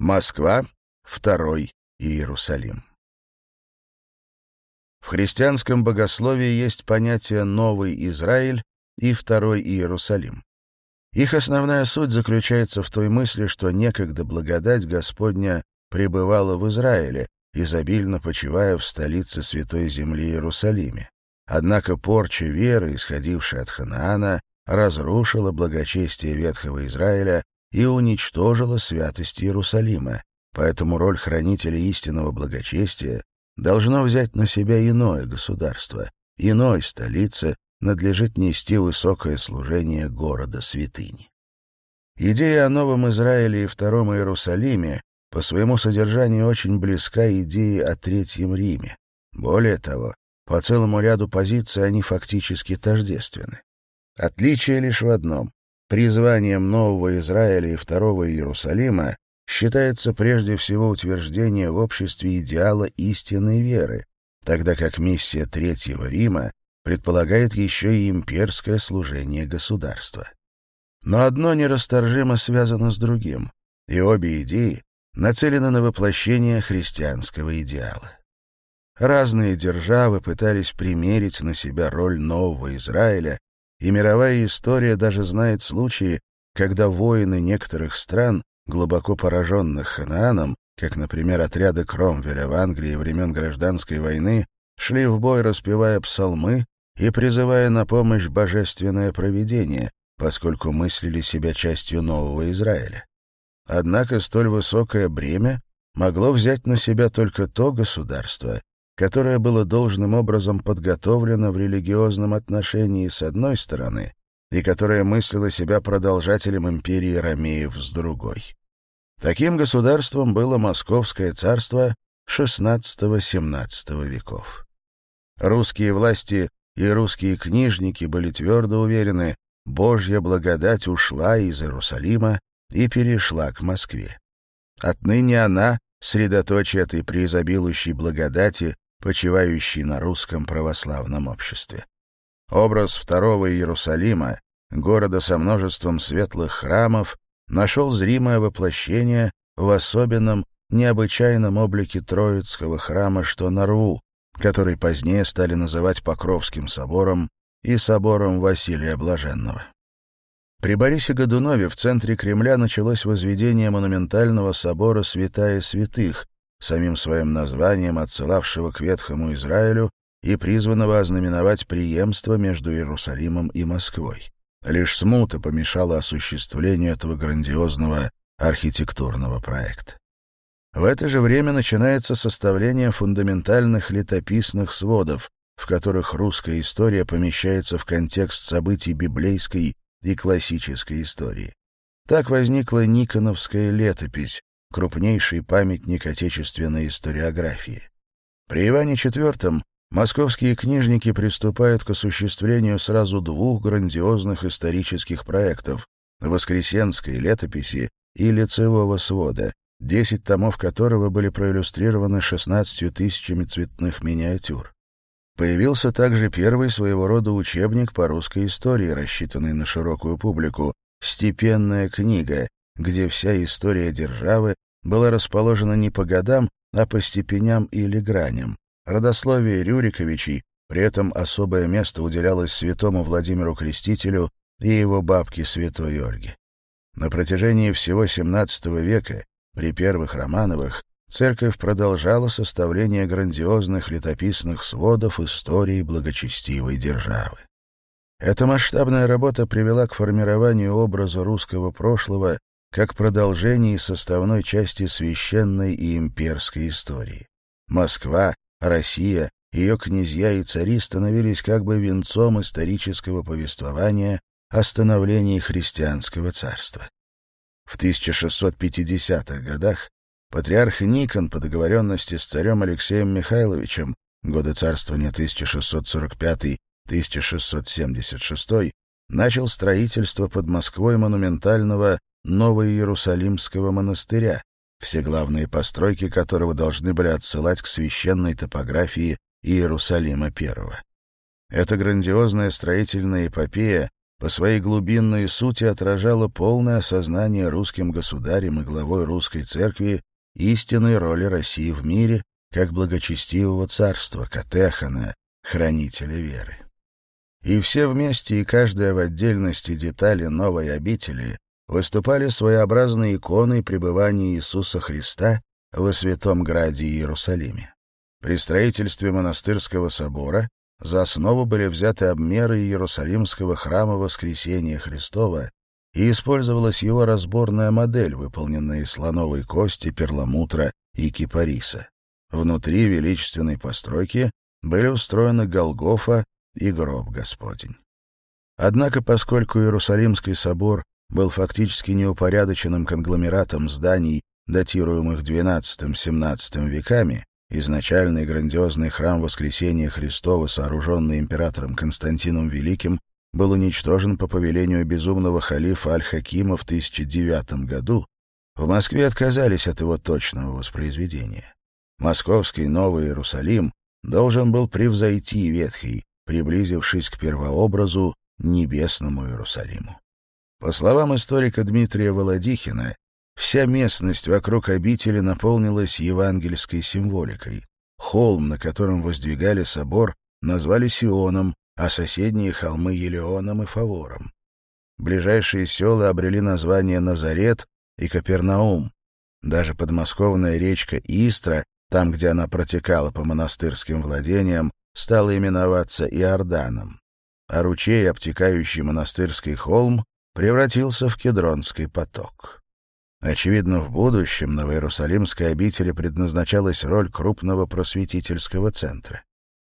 Москва, второй Иерусалим. В христианском богословии есть понятие «Новый Израиль» и «Второй Иерусалим». Их основная суть заключается в той мысли, что некогда благодать Господня пребывала в Израиле, изобильно почивая в столице Святой Земли Иерусалиме. Однако порча веры, исходившая от Ханаана, разрушила благочестие Ветхого Израиля и уничтожила святость Иерусалима, поэтому роль хранителя истинного благочестия должно взять на себя иное государство, иной столице надлежит нести высокое служение города-святыни. Идея о Новом Израиле и Втором Иерусалиме по своему содержанию очень близка идее о Третьем Риме. Более того, по целому ряду позиций они фактически тождественны. Отличие лишь в одном. Призванием Нового Израиля и Второго Иерусалима считается прежде всего утверждение в обществе идеала истинной веры, тогда как миссия Третьего Рима предполагает еще и имперское служение государства. Но одно нерасторжимо связано с другим, и обе идеи нацелены на воплощение христианского идеала. Разные державы пытались примерить на себя роль нового Израиля и мировая история даже знает случаи, когда воины некоторых стран, глубоко пораженных Ханааном, как, например, отряды Кромвеля в Англии времен Гражданской войны, шли в бой, распевая псалмы и призывая на помощь божественное провидение, поскольку мыслили себя частью нового Израиля. Однако столь высокое бремя могло взять на себя только то государство, которое было должным образом подготовлено в религиозном отношении с одной стороны и которое мыслило себя продолжателем империи Ромеев с другой. Таким государством было Московское царство XVI-XVII веков. Русские власти и русские книжники были твердо уверены, Божья благодать ушла из Иерусалима и перешла к Москве. Отныне она — средоточие этой преизобилующей благодати, почивающий на русском православном обществе. Образ второго Иерусалима, города со множеством светлых храмов, нашел зримое воплощение в особенном, необычайном облике Троицкого храма, что на Рву, который позднее стали называть Покровским собором и собором Василия Блаженного. При Борисе Годунове в центре Кремля началось возведение монументального собора «Святая святых», самим своим названием отсылавшего к Ветхому Израилю и призванного ознаменовать преемство между Иерусалимом и Москвой. Лишь смута помешала осуществлению этого грандиозного архитектурного проекта. В это же время начинается составление фундаментальных летописных сводов, в которых русская история помещается в контекст событий библейской и классической истории. Так возникла Никоновская летопись, крупнейший памятник отечественной историографии. При Иване IV московские книжники приступают к осуществлению сразу двух грандиозных исторических проектов — Воскресенской летописи и лицевого свода, 10 томов которого были проиллюстрированы 16 тысячами цветных миниатюр. Появился также первый своего рода учебник по русской истории, рассчитанный на широкую публику, «Степенная книга», где вся история державы была расположена не по годам, а по степеням или граням. Родословие Рюриковичей, при этом особое место уделялось святому Владимиру Крестителю и его бабке святой Ольге. На протяжении всего XVII века, при первых Романовых, церковь продолжала составление грандиозных летописных сводов истории благочестивой державы. Эта масштабная работа привела к формированию образа русского прошлого как продолжении составной части священной и имперской истории. Москва, Россия, ее князья и цари становились как бы венцом исторического повествования о становлении христианского царства. В 1650-х годах патриарх Никон по договоренности с царем Алексеем Михайловичем годы царствования 1645-1676 начал строительство под Москвой монументального Нового Иерусалимского монастыря, все главные постройки которого должны были отсылать к священной топографии Иерусалима I. Эта грандиозная строительная эпопея по своей глубинной сути отражала полное осознание русским государем и главой русской церкви истинной роли России в мире как благочестивого царства, катехана, хранителя веры. И все вместе и каждая в отдельности детали новой обители выступали своеобразной иконой пребывания Иисуса Христа во Святом Граде Иерусалиме. При строительстве монастырского собора за основу были взяты обмеры Иерусалимского храма Воскресения Христова и использовалась его разборная модель, выполненная из слоновой кости, перламутра и кипариса. Внутри величественной постройки были устроены Голгофа и гроб Господень. Однако, поскольку Иерусалимский собор был фактически неупорядоченным конгломератом зданий, датируемых XII-XVII веками, изначальный грандиозный храм Воскресения Христова, сооруженный императором Константином Великим, был уничтожен по повелению безумного халифа Аль-Хакима в 1009 году, в Москве отказались от его точного воспроизведения. Московский Новый Иерусалим должен был превзойти Ветхий, приблизившись к первообразу Небесному Иерусалиму. По словам историка Дмитрия Володихина, вся местность вокруг обители наполнилась евангельской символикой. Холм, на котором воздвигали собор, назвали Сионом, а соседние холмы — Елеоном и Фавором. Ближайшие села обрели название Назарет и Капернаум. Даже подмосковная речка Истра, там, где она протекала по монастырским владениям, стала именоваться Иорданом, а ручей, обтекающий монастырский холм, превратился в Кедронский поток. Очевидно, в будущем Новоиерусалимской обители предназначалась роль крупного просветительского центра.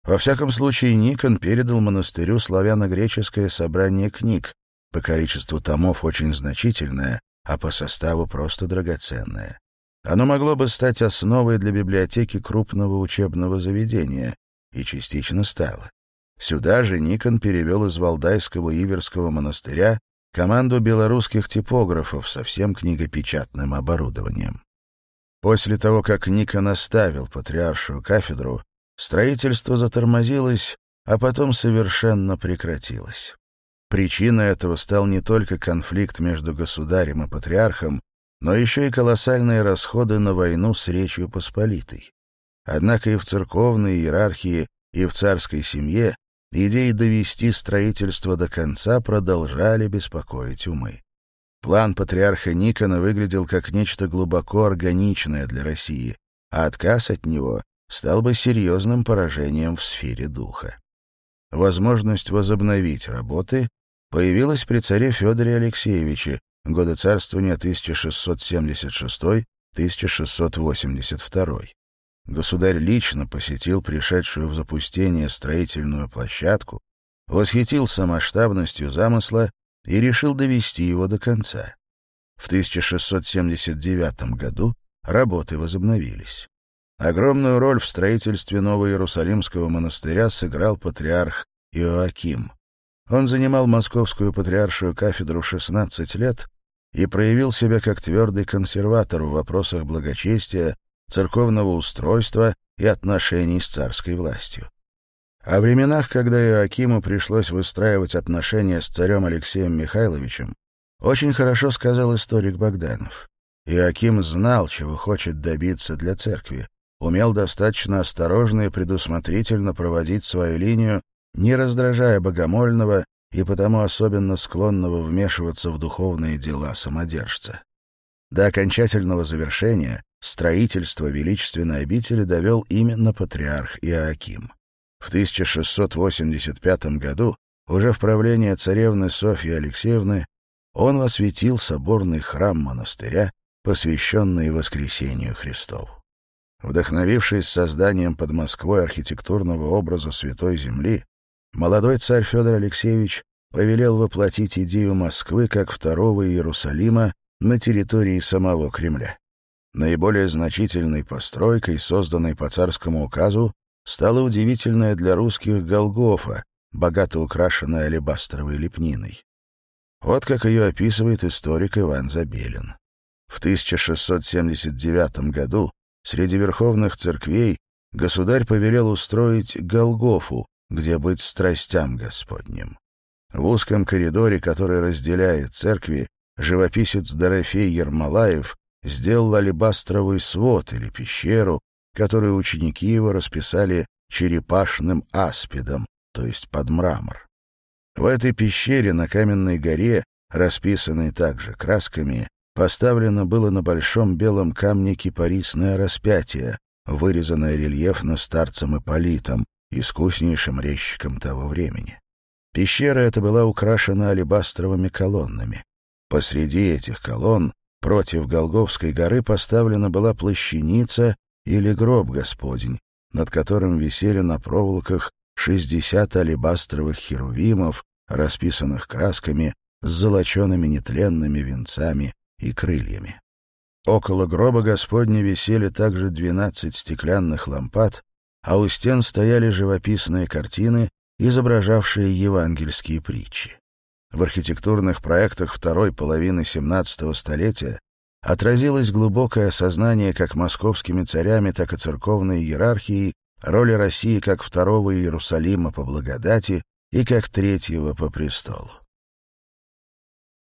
Во всяком случае, Никон передал монастырю славяно-греческое собрание книг, по количеству томов очень значительное, а по составу просто драгоценное. Оно могло бы стать основой для библиотеки крупного учебного заведения, и частично стало. Сюда же Никон перевел из Валдайского Иверского монастыря команду белорусских типографов со всем книгопечатным оборудованием. После того, как Ника наставил патриаршую кафедру, строительство затормозилось, а потом совершенно прекратилось. Причиной этого стал не только конфликт между государем и патриархом, но еще и колоссальные расходы на войну с Речью Посполитой. Однако и в церковной иерархии, и в царской семье Идеи довести строительство до конца продолжали беспокоить умы. План патриарха Никона выглядел как нечто глубоко органичное для России, а отказ от него стал бы серьезным поражением в сфере духа. Возможность возобновить работы появилась при царе Федоре Алексеевиче, годы царствования 1676-1682. Государь лично посетил пришедшую в запустение строительную площадку, восхитился масштабностью замысла и решил довести его до конца. В 1679 году работы возобновились. Огромную роль в строительстве Нового Иерусалимского монастыря сыграл патриарх Иоаким. Он занимал московскую патриаршую кафедру 16 лет и проявил себя как твердый консерватор в вопросах благочестия, церковного устройства и отношений с царской властью. О временах, когда Иоакиму пришлось выстраивать отношения с царем Алексеем Михайловичем, очень хорошо сказал историк Богданов. Иоаким знал, чего хочет добиться для церкви, умел достаточно осторожно и предусмотрительно проводить свою линию, не раздражая богомольного и потому особенно склонного вмешиваться в духовные дела самодержца. До окончательного завершения строительство величественной обители довел именно патриарх Иоаким. В 1685 году, уже в правлении царевны Софьи Алексеевны, он осветил соборный храм монастыря, посвященный Воскресению Христову. Вдохновившись созданием под Москвой архитектурного образа Святой Земли, молодой царь Федор Алексеевич повелел воплотить идею Москвы как второго Иерусалима на территории самого Кремля. Наиболее значительной постройкой, созданной по царскому указу, стала удивительная для русских Голгофа, богато украшенная алебастровой лепниной. Вот как ее описывает историк Иван Забелин. В 1679 году среди верховных церквей государь повелел устроить Голгофу, где быть страстям Господним. В узком коридоре, который разделяет церкви, живописец Дорофей Ермолаев сделал алебастровый свод или пещеру, которую ученики его расписали черепашным аспидом, то есть под мрамор. В этой пещере на каменной горе, расписанной также красками, поставлено было на большом белом камне кипарисное распятие, вырезанное рельефно старцем Ипполитом, искуснейшим резчиком того времени. Пещера эта была украшена алебастровыми колоннами. Посреди этих колонн Против Голговской горы поставлена была плащаница или гроб Господень, над которым висели на проволоках 60 алебастровых херувимов, расписанных красками с золочеными нетленными венцами и крыльями. Около гроба Господня висели также 12 стеклянных лампад, а у стен стояли живописные картины, изображавшие евангельские притчи в архитектурных проектах второй половины XVII столетия отразилось глубокое осознание как московскими царями, так и церковной иерархией роли России как второго Иерусалима по благодати и как третьего по престолу.